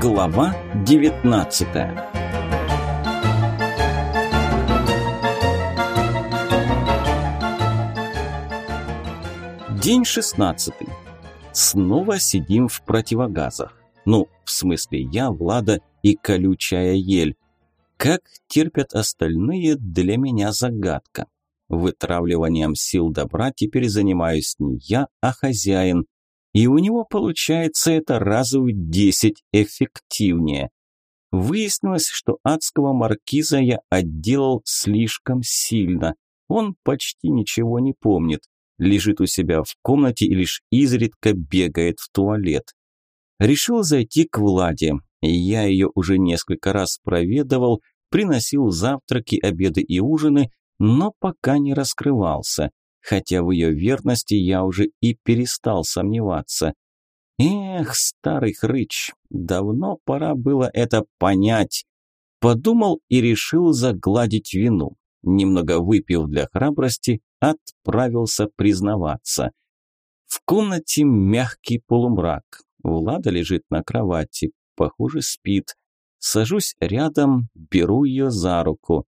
Глава 19 День 16. Снова сидим в противогазах. Ну, в смысле я, Влада и колючая ель. Как терпят остальные, для меня загадка. Вытравливанием сил добра теперь занимаюсь не я, а хозяин. И у него получается это раза в десять эффективнее. Выяснилось, что адского маркиза я отделал слишком сильно. Он почти ничего не помнит. Лежит у себя в комнате и лишь изредка бегает в туалет. Решил зайти к Владе. Я ее уже несколько раз проведывал, приносил завтраки, обеды и ужины, но пока не раскрывался, хотя в ее верности я уже и перестал сомневаться. Эх, старый хрыч, давно пора было это понять. Подумал и решил загладить вину. Немного выпив для храбрости, отправился признаваться. В комнате мягкий полумрак. Влада лежит на кровати, похоже, спит. Сажусь рядом, беру ее за руку.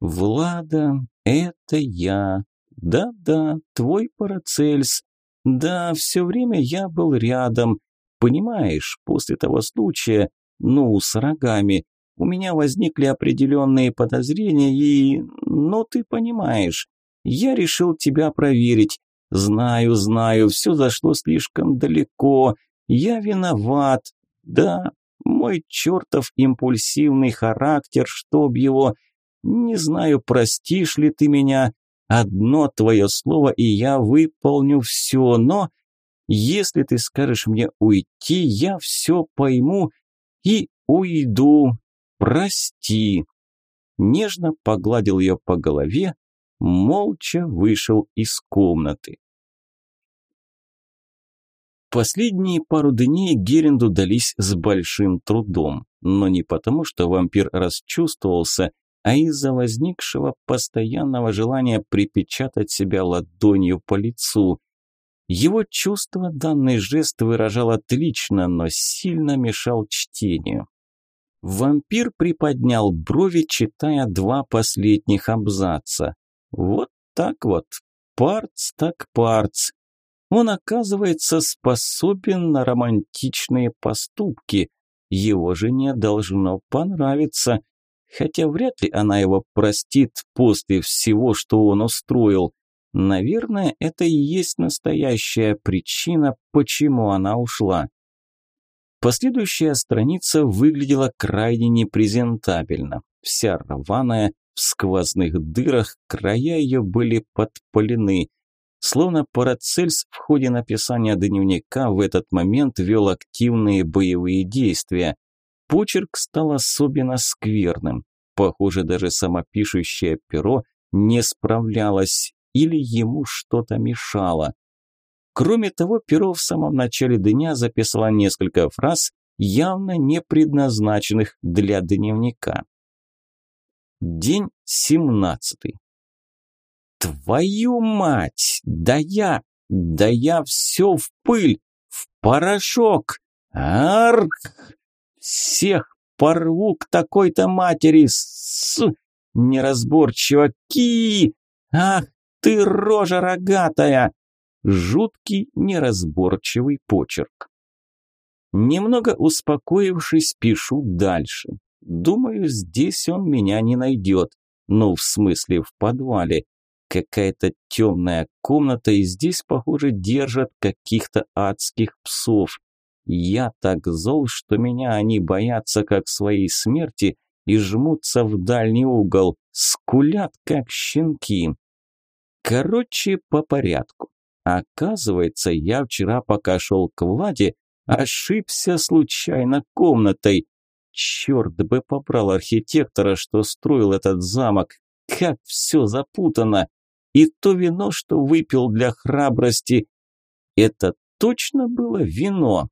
«Влада, это я. Да-да, твой Парацельс. Да, все время я был рядом. Понимаешь, после того случая, ну, с рогами, у меня возникли определенные подозрения и... Ну, ты понимаешь, я решил тебя проверить. Знаю, знаю, все зашло слишком далеко. Я виноват. Да, мой чертов импульсивный характер, чтоб его... Не знаю, простишь ли ты меня. Одно твое слово, и я выполню все, но... Если ты скажешь мне уйти, я все пойму и уйду. Прости. Нежно погладил ее по голове, молча вышел из комнаты. Последние пару дней Геренду дались с большим трудом, но не потому, что вампир расчувствовался, а из-за возникшего постоянного желания припечатать себя ладонью по лицу. Его чувство данный жест выражал отлично, но сильно мешал чтению. Вампир приподнял брови, читая два последних абзаца. Вот так вот, парц так парц. Он, оказывается, способен на романтичные поступки. Его жене должно понравиться хотя вряд ли она его простит после всего, что он устроил. Наверное, это и есть настоящая причина, почему она ушла. Последующая страница выглядела крайне непрезентабельно. Вся рваная, в сквозных дырах, края ее были подпалены. Словно Парацельс в ходе написания дневника в этот момент вел активные боевые действия – Почерк стал особенно скверным. Похоже, даже самопишущее перо не справлялось или ему что-то мешало. Кроме того, перо в самом начале дня записало несколько фраз, явно не предназначенных для дневника. День семнадцатый. Твою мать! Да я, да я все в пыль, в порошок! Арк! Всех порву к такой-то матери, с... Неразборчиво ки! Ах ты, рожа рогатая! Жуткий, неразборчивый почерк. Немного успокоившись, пишу дальше. Думаю, здесь он меня не найдет. Ну, в смысле, в подвале. Какая-то темная комната, и здесь, похоже, держат каких-то адских псов. Я так зол, что меня они боятся как своей смерти и жмутся в дальний угол, скулят как щенки. Короче, по порядку. Оказывается, я вчера, пока шел к Владе, ошибся случайно комнатой. Черт бы побрал архитектора, что строил этот замок. Как все запутано. И то вино, что выпил для храбрости. Это точно было вино.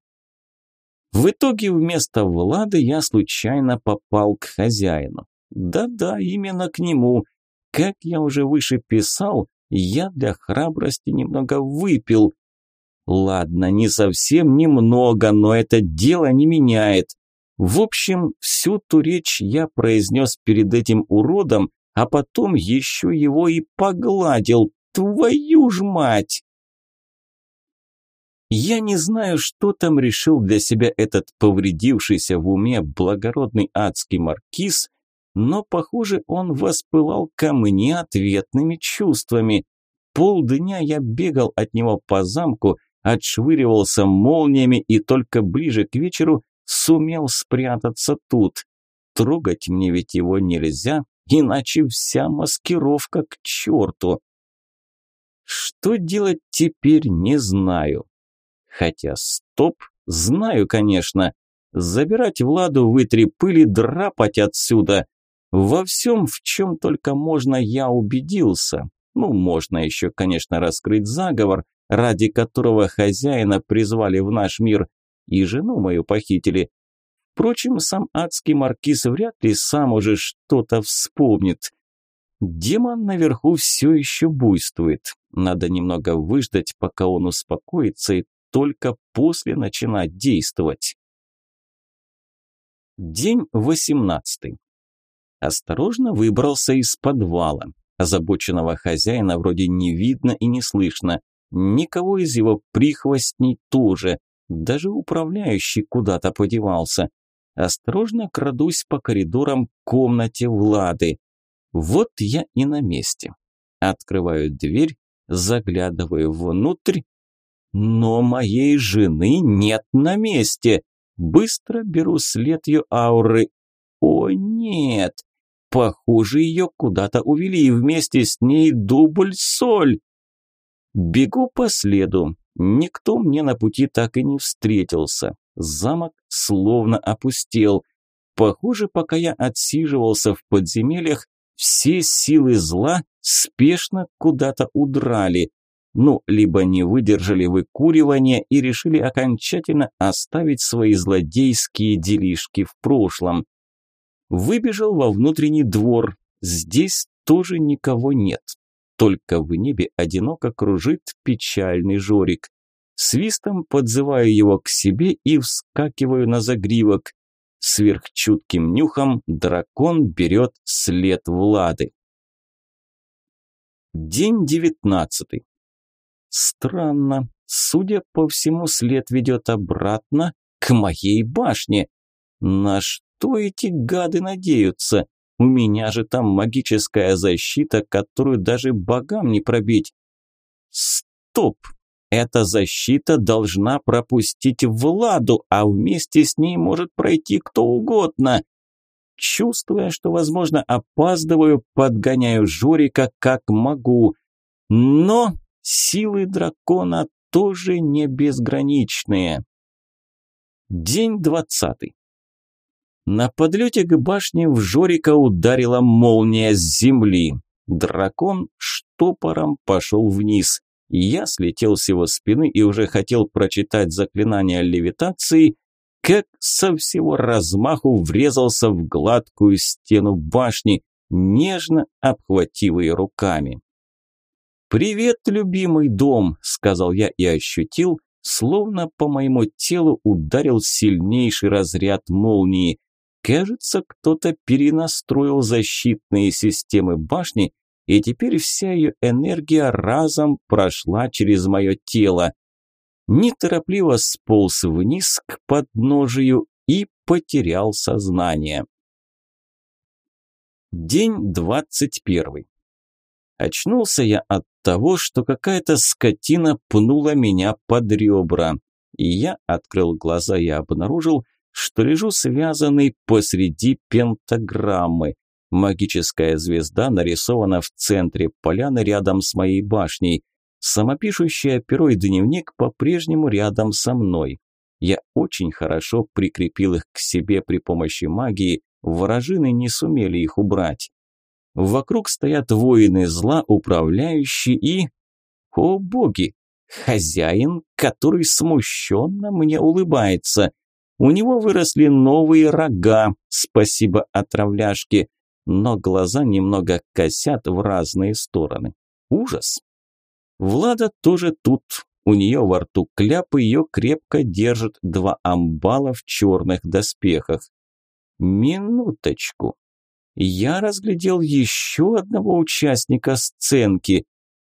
В итоге вместо Влады я случайно попал к хозяину. Да-да, именно к нему. Как я уже выше писал, я для храбрости немного выпил. Ладно, не совсем немного, но это дело не меняет. В общем, всю ту речь я произнес перед этим уродом, а потом еще его и погладил. Твою ж мать! Я не знаю, что там решил для себя этот повредившийся в уме благородный адский маркиз, но, похоже, он воспылал ко мне ответными чувствами. Полдня я бегал от него по замку, отшвыривался молниями и только ближе к вечеру сумел спрятаться тут. Трогать мне ведь его нельзя, иначе вся маскировка к черту. Что делать теперь, не знаю. Хотя стоп, знаю, конечно. Забирать Владу, вытри пыли, драпать отсюда. Во всем, в чем только можно, я убедился. Ну, можно еще, конечно, раскрыть заговор, ради которого хозяина призвали в наш мир, и жену мою похитили. Впрочем, сам адский маркиз вряд ли сам уже что-то вспомнит. Демон наверху все еще буйствует. Надо немного выждать, пока он успокоится, и только после начинать действовать. День восемнадцатый. Осторожно выбрался из подвала. Озабоченного хозяина вроде не видно и не слышно. Никого из его прихвостней тоже. Даже управляющий куда-то подевался. Осторожно крадусь по коридорам комнате Влады. Вот я и на месте. Открываю дверь, заглядываю внутрь, но моей жены нет на месте. Быстро беру след ее ауры. О нет, похоже, ее куда-то увели, и вместе с ней дубль-соль. Бегу по следу. Никто мне на пути так и не встретился. Замок словно опустел. Похоже, пока я отсиживался в подземельях, все силы зла спешно куда-то удрали ну, либо не выдержали выкуривания и решили окончательно оставить свои злодейские делишки в прошлом. Выбежал во внутренний двор. Здесь тоже никого нет. Только в небе одиноко кружит печальный жорик. Свистом подзываю его к себе и вскакиваю на загривок. Сверхчутким нюхом дракон берет след Влады. День девятнадцатый. Странно. Судя по всему, след ведет обратно к моей башне. На что эти гады надеются? У меня же там магическая защита, которую даже богам не пробить. Стоп! Эта защита должна пропустить Владу, а вместе с ней может пройти кто угодно. Чувствуя, что, возможно, опаздываю, подгоняю Жорика как могу. Но Силы дракона тоже не безграничные. День двадцатый. На подлете к башне в Жорика ударила молния с земли. Дракон штопором пошел вниз. Я слетел с его спины и уже хотел прочитать заклинание левитации, как со всего размаху врезался в гладкую стену башни, нежно обхватив ее руками. «Привет, любимый дом», – сказал я и ощутил, словно по моему телу ударил сильнейший разряд молнии. Кажется, кто-то перенастроил защитные системы башни, и теперь вся ее энергия разом прошла через мое тело. Неторопливо сполз вниз к подножию и потерял сознание. День двадцать первый. Очнулся я от того, что какая-то скотина пнула меня под ребра. И я открыл глаза и обнаружил, что лежу связанный посреди пентаграммы. Магическая звезда нарисована в центре поляны рядом с моей башней. Самопишущая перо и дневник по-прежнему рядом со мной. Я очень хорошо прикрепил их к себе при помощи магии, вражины не сумели их убрать. Вокруг стоят воины зла, управляющие и... О боги! Хозяин, который смущенно мне улыбается. У него выросли новые рога, спасибо отравляшке, но глаза немного косят в разные стороны. Ужас! Влада тоже тут. У нее во рту кляп, ее крепко держат два амбала в черных доспехах. Минуточку. Я разглядел еще одного участника сценки.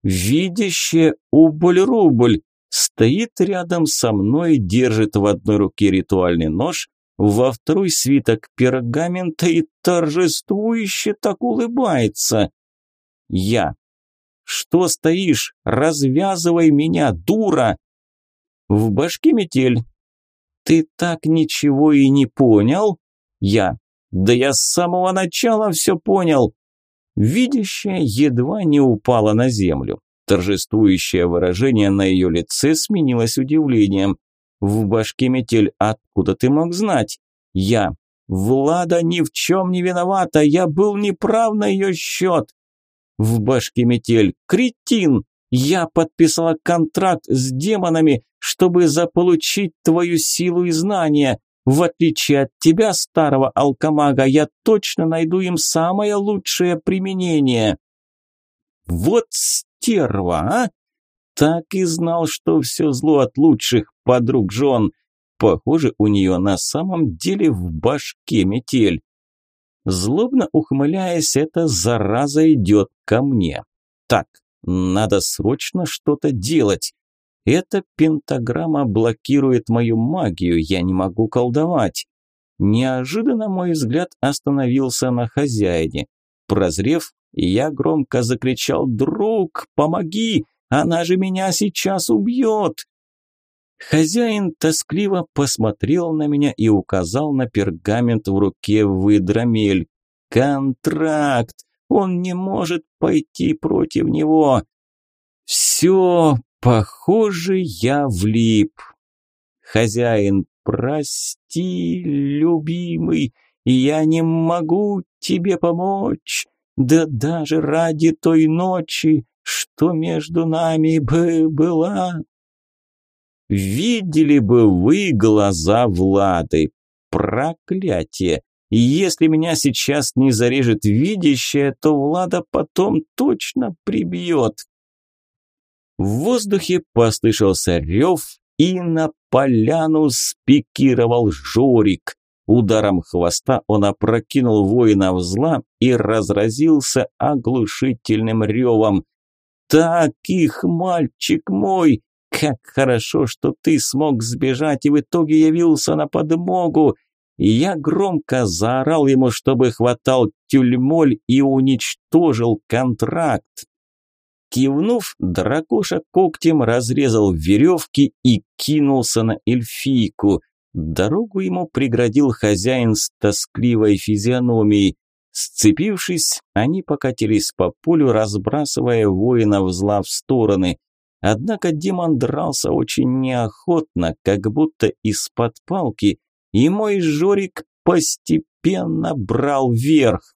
Видящая убыль-рубль стоит рядом со мной, держит в одной руке ритуальный нож, во второй свиток пергамента и торжествующе так улыбается. Я. Что стоишь? Развязывай меня, дура! В башке метель. Ты так ничего и не понял? Я. Да я с самого начала все понял. Видящая едва не упала на землю. Торжествующее выражение на ее лице сменилось удивлением. В башке метель, откуда ты мог знать? Я. Влада ни в чем не виновата, я был неправ на ее счет. В башке метель, кретин, я подписала контракт с демонами, чтобы заполучить твою силу и знания. В отличие от тебя, старого алкомага, я точно найду им самое лучшее применение. Вот стерва, а? Так и знал, что все зло от лучших подруг жен. Похоже, у нее на самом деле в башке метель. Злобно ухмыляясь, эта зараза идет ко мне. Так, надо срочно что-то делать. Эта пентаграмма блокирует мою магию, я не могу колдовать. Неожиданно мой взгляд остановился на хозяине. Прозрев, я громко закричал «Друг, помоги! Она же меня сейчас убьет!» Хозяин тоскливо посмотрел на меня и указал на пергамент в руке выдромель. «Контракт! Он не может пойти против него!» «Все, похоже, я влип!» «Хозяин, прости, любимый, я не могу тебе помочь, да даже ради той ночи, что между нами бы была...» Видели бы вы глаза Влады. Проклятие! Если меня сейчас не зарежет видящее, то Влада потом точно прибьет. В воздухе послышался рев, и на поляну спикировал Жорик. Ударом хвоста он опрокинул воина в зла и разразился оглушительным ревом. «Так их, мальчик мой! Как хорошо, что ты смог сбежать и в итоге явился на подмогу. Я громко заорал ему, чтобы хватал тюльмоль и уничтожил контракт. Кивнув, дракоша когтем разрезал веревки и кинулся на эльфийку. Дорогу ему преградил хозяин с тоскливой физиономией. Сцепившись, они покатились по полю, разбрасывая воинов зла в стороны. Однако демон дрался очень неохотно, как будто из-под палки, и мой Жорик постепенно брал верх.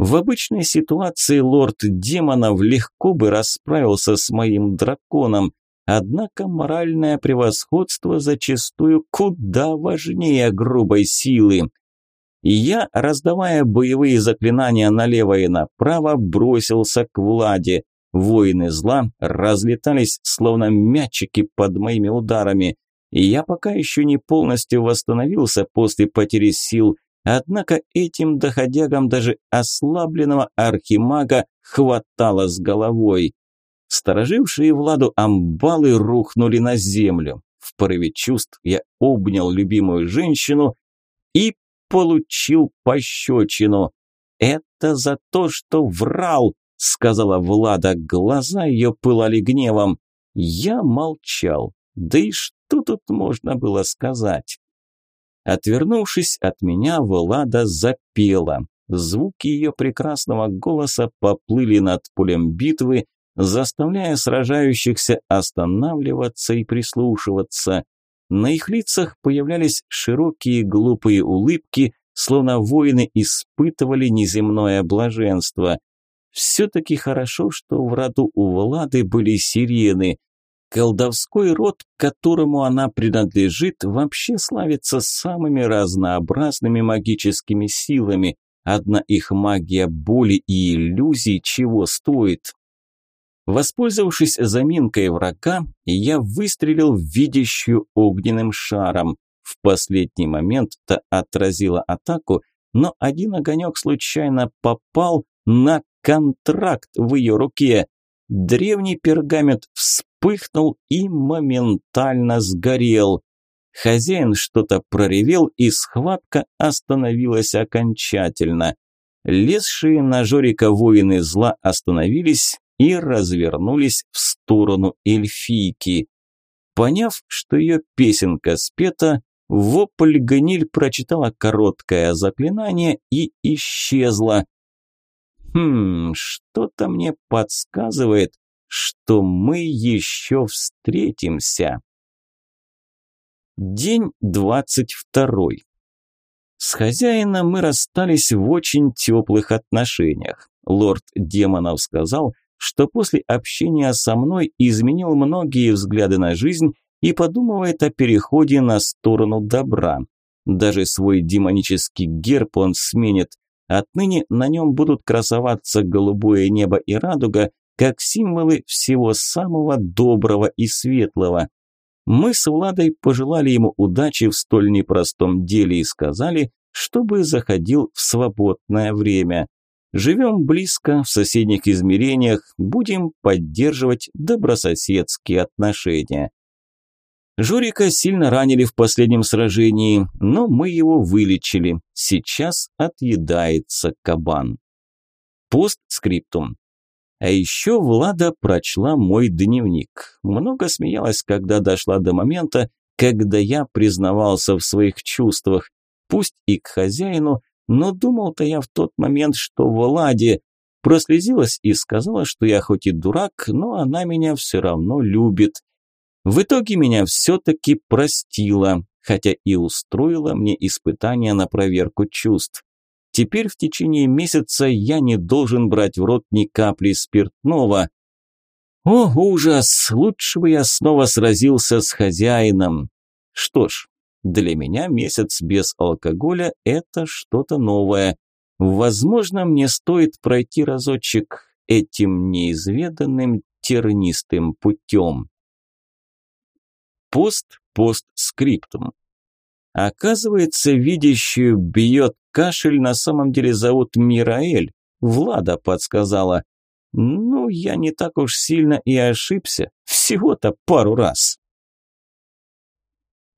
В обычной ситуации лорд демонов легко бы расправился с моим драконом, однако моральное превосходство зачастую куда важнее грубой силы. И я, раздавая боевые заклинания налево и направо, бросился к Владе. Воины зла разлетались, словно мячики под моими ударами. И я пока еще не полностью восстановился после потери сил, однако этим доходягам даже ослабленного архимага хватало с головой. Сторожившие Владу амбалы рухнули на землю. В порыве чувств я обнял любимую женщину и получил пощечину. Это за то, что врал, сказала Влада, глаза ее пылали гневом. Я молчал. Да и что тут можно было сказать? Отвернувшись от меня, Влада запела. Звуки ее прекрасного голоса поплыли над полем битвы, заставляя сражающихся останавливаться и прислушиваться. На их лицах появлялись широкие глупые улыбки, словно воины испытывали неземное блаженство. Все-таки хорошо, что в роду у Влады были сирены. Колдовской род, которому она принадлежит, вообще славится самыми разнообразными магическими силами. Одна их магия боли и иллюзий чего стоит. Воспользовавшись заминкой врага, я выстрелил в видящую огненным шаром. В последний момент-то отразила атаку, но один огонек случайно попал на контракт в ее руке. Древний пергамент вспыхнул и моментально сгорел. Хозяин что-то проревел, и схватка остановилась окончательно. Лезшие на Жорика воины зла остановились и развернулись в сторону эльфийки. Поняв, что ее песенка спета, вопль гниль прочитала короткое заклинание и исчезла. Хм, что-то мне подсказывает, что мы еще встретимся. День двадцать второй. С хозяином мы расстались в очень теплых отношениях. Лорд Демонов сказал, что после общения со мной изменил многие взгляды на жизнь и подумывает о переходе на сторону добра. Даже свой демонический герб он сменит. Отныне на нем будут красоваться голубое небо и радуга, как символы всего самого доброго и светлого. Мы с Владой пожелали ему удачи в столь непростом деле и сказали, чтобы заходил в свободное время. Живем близко, в соседних измерениях, будем поддерживать добрососедские отношения. Жорика сильно ранили в последнем сражении, но мы его вылечили. Сейчас отъедается кабан. Постскриптум. А еще Влада прочла мой дневник. Много смеялась, когда дошла до момента, когда я признавался в своих чувствах, пусть и к хозяину, но думал-то я в тот момент, что Владе прослезилась и сказала, что я хоть и дурак, но она меня все равно любит. В итоге меня все-таки простила, хотя и устроила мне испытание на проверку чувств. Теперь в течение месяца я не должен брать в рот ни капли спиртного. О, ужас! Лучше бы я снова сразился с хозяином. Что ж, для меня месяц без алкоголя – это что-то новое. Возможно, мне стоит пройти разочек этим неизведанным тернистым путем. Пост-постскриптум. Оказывается, видящую бьет кашель на самом деле зовут Мираэль. Влада подсказала. Ну, я не так уж сильно и ошибся. Всего-то пару раз.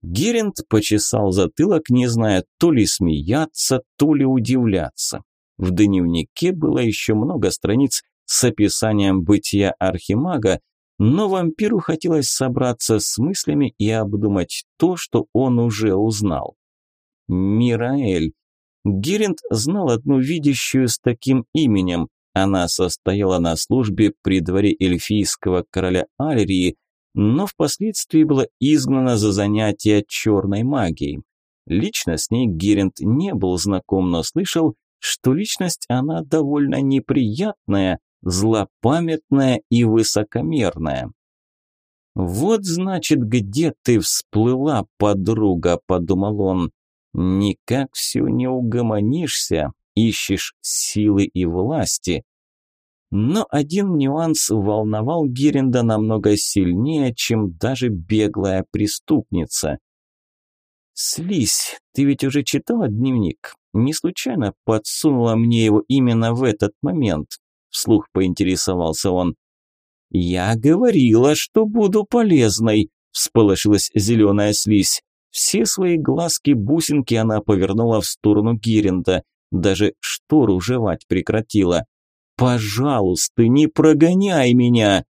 Геринд почесал затылок, не зная то ли смеяться, то ли удивляться. В дневнике было еще много страниц с описанием бытия архимага, но вампиру хотелось собраться с мыслями и обдумать то, что он уже узнал. Мираэль. Геринд знал одну видящую с таким именем. Она состояла на службе при дворе эльфийского короля Алерии, но впоследствии была изгнана за занятия черной магией. Лично с ней Геринд не был знаком, но слышал, что личность она довольно неприятная, злопамятная и высокомерная. «Вот, значит, где ты всплыла, подруга», – подумал он. «Никак все не угомонишься, ищешь силы и власти». Но один нюанс волновал Геренда намного сильнее, чем даже беглая преступница. «Слизь, ты ведь уже читала дневник? Не случайно подсунула мне его именно в этот момент?» Вслух поинтересовался он. «Я говорила, что буду полезной», – всполошилась зеленая слизь. Все свои глазки-бусинки она повернула в сторону Гиренда, даже штору жевать прекратила. «Пожалуйста, не прогоняй меня!»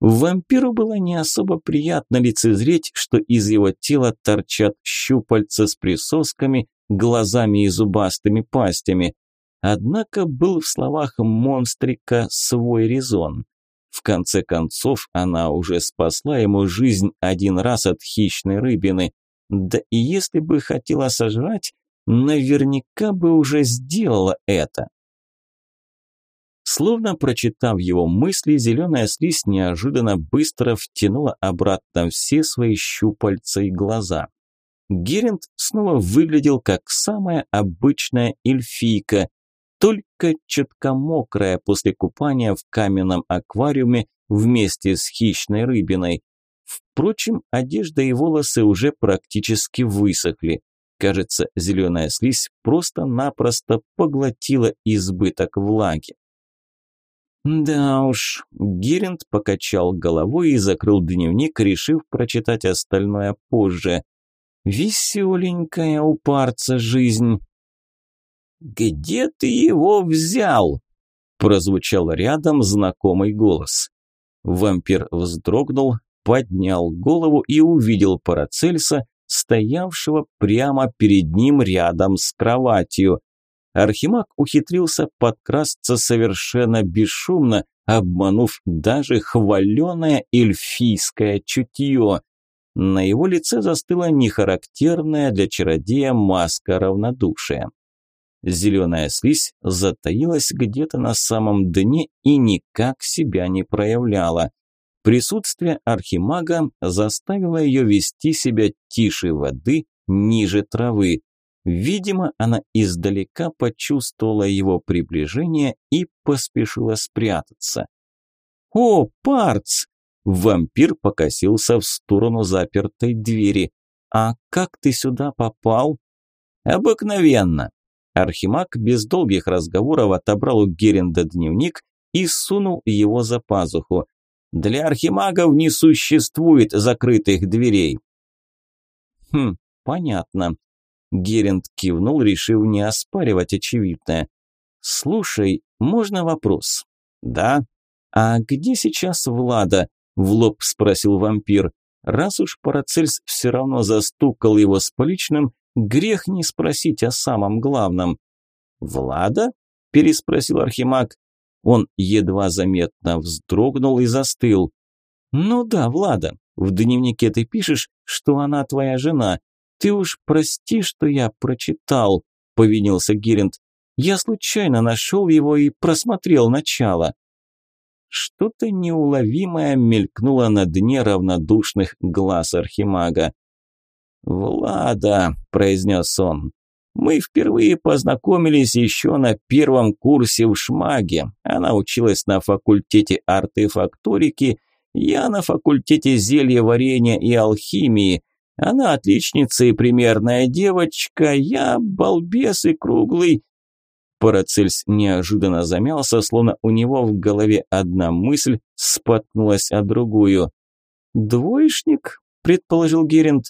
Вампиру было не особо приятно лицезреть, что из его тела торчат щупальца с присосками, глазами и зубастыми пастями. Однако был в словах монстрика свой резон. В конце концов, она уже спасла ему жизнь один раз от хищной рыбины. Да и если бы хотела сожрать, наверняка бы уже сделала это. Словно прочитав его мысли, зеленая слизь неожиданно быстро втянула обратно все свои щупальца и глаза. Геринд снова выглядел как самая обычная эльфийка, только четко мокрая после купания в каменном аквариуме вместе с хищной рыбиной. Впрочем, одежда и волосы уже практически высохли. Кажется, зеленая слизь просто-напросто поглотила избыток влаги. Да уж, Геринд покачал головой и закрыл дневник, решив прочитать остальное позже. Веселенькая у парца жизнь. «Где ты его взял?» Прозвучал рядом знакомый голос. Вампир вздрогнул, поднял голову и увидел Парацельса, стоявшего прямо перед ним рядом с кроватью. Архимаг ухитрился подкрасться совершенно бесшумно, обманув даже хваленое эльфийское чутье. На его лице застыла нехарактерная для чародея маска равнодушия. Зеленая слизь затаилась где-то на самом дне и никак себя не проявляла. Присутствие архимага заставило ее вести себя тише воды, ниже травы. Видимо, она издалека почувствовала его приближение и поспешила спрятаться. «О, Парц!» Вампир покосился в сторону запертой двери. «А как ты сюда попал?» «Обыкновенно!» Архимаг без долгих разговоров отобрал у Геренда дневник и сунул его за пазуху. «Для архимагов не существует закрытых дверей». «Хм, понятно». Геринд кивнул, решив не оспаривать очевидное. «Слушай, можно вопрос?» «Да». «А где сейчас Влада?» – в лоб спросил вампир. Раз уж Парацельс все равно застукал его с поличным, Грех не спросить о самом главном. «Влада?» – переспросил Архимаг. Он едва заметно вздрогнул и застыл. «Ну да, Влада, в дневнике ты пишешь, что она твоя жена. Ты уж прости, что я прочитал», – повинился Гиринд. «Я случайно нашел его и просмотрел начало». Что-то неуловимое мелькнуло на дне равнодушных глаз Архимага. «Влада», – произнес он, – «мы впервые познакомились еще на первом курсе в Шмаге. Она училась на факультете артефакторики, я на факультете зельеварения и алхимии. Она отличница и примерная девочка, я балбес и круглый». Парацельс неожиданно замялся, словно у него в голове одна мысль споткнулась о другую. «Двоечник?» – предположил Геринд.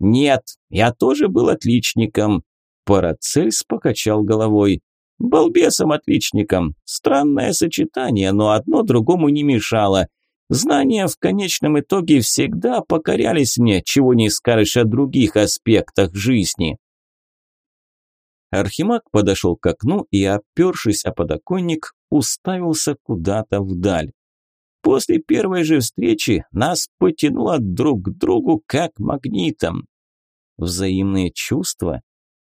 «Нет, я тоже был отличником». Парацельс покачал головой. «Балбесом-отличником. Странное сочетание, но одно другому не мешало. Знания в конечном итоге всегда покорялись мне, чего не скажешь о других аспектах жизни». Архимаг подошел к окну и, опершись о подоконник, уставился куда-то вдаль. После первой же встречи нас потянуло друг к другу как магнитом. Взаимные чувства?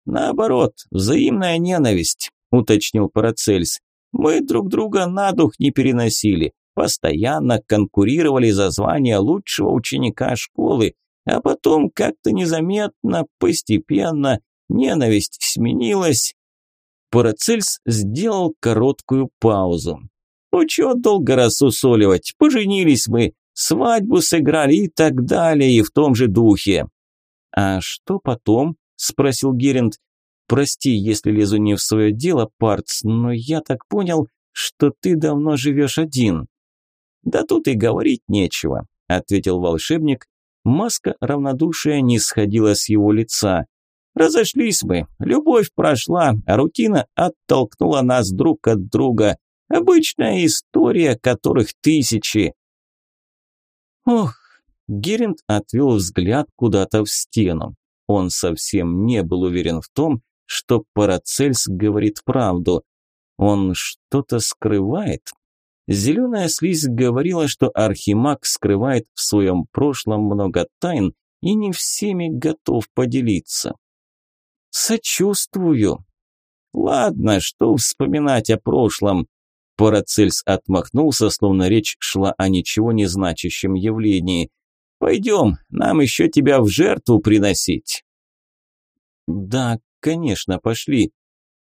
Наоборот, взаимная ненависть, уточнил Парацельс. Мы друг друга на дух не переносили, постоянно конкурировали за звание лучшего ученика школы, а потом как-то незаметно, постепенно ненависть сменилась. Парацельс сделал короткую паузу. Ну чего долго рассусоливать, поженились мы, свадьбу сыграли и так далее, и в том же духе. «А что потом?» – спросил Геринд. «Прости, если лезу не в свое дело, Парц, но я так понял, что ты давно живешь один». «Да тут и говорить нечего», – ответил волшебник. Маска равнодушия не сходила с его лица. «Разошлись мы, любовь прошла, а рутина оттолкнула нас друг от друга. Обычная история, которых тысячи». «Ох, Геринд отвел взгляд куда-то в стену. Он совсем не был уверен в том, что Парацельс говорит правду. Он что-то скрывает. Зеленая слизь говорила, что Архимаг скрывает в своем прошлом много тайн и не всеми готов поделиться. «Сочувствую». «Ладно, что вспоминать о прошлом?» Парацельс отмахнулся, словно речь шла о ничего не значащем явлении. Пойдем, нам еще тебя в жертву приносить». «Да, конечно, пошли.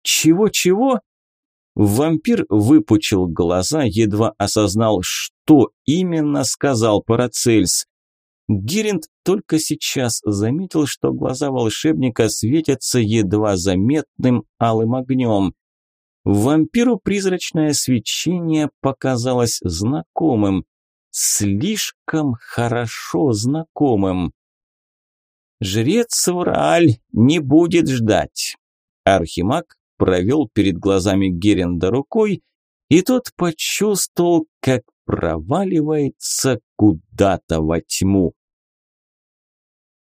Чего-чего?» Вампир выпучил глаза, едва осознал, что именно сказал Парацельс. Гиринд только сейчас заметил, что глаза волшебника светятся едва заметным алым огнем. Вампиру призрачное свечение показалось знакомым, слишком хорошо знакомым. «Жрец Врааль не будет ждать!» Архимаг провел перед глазами Геренда рукой, и тот почувствовал, как проваливается куда-то во тьму.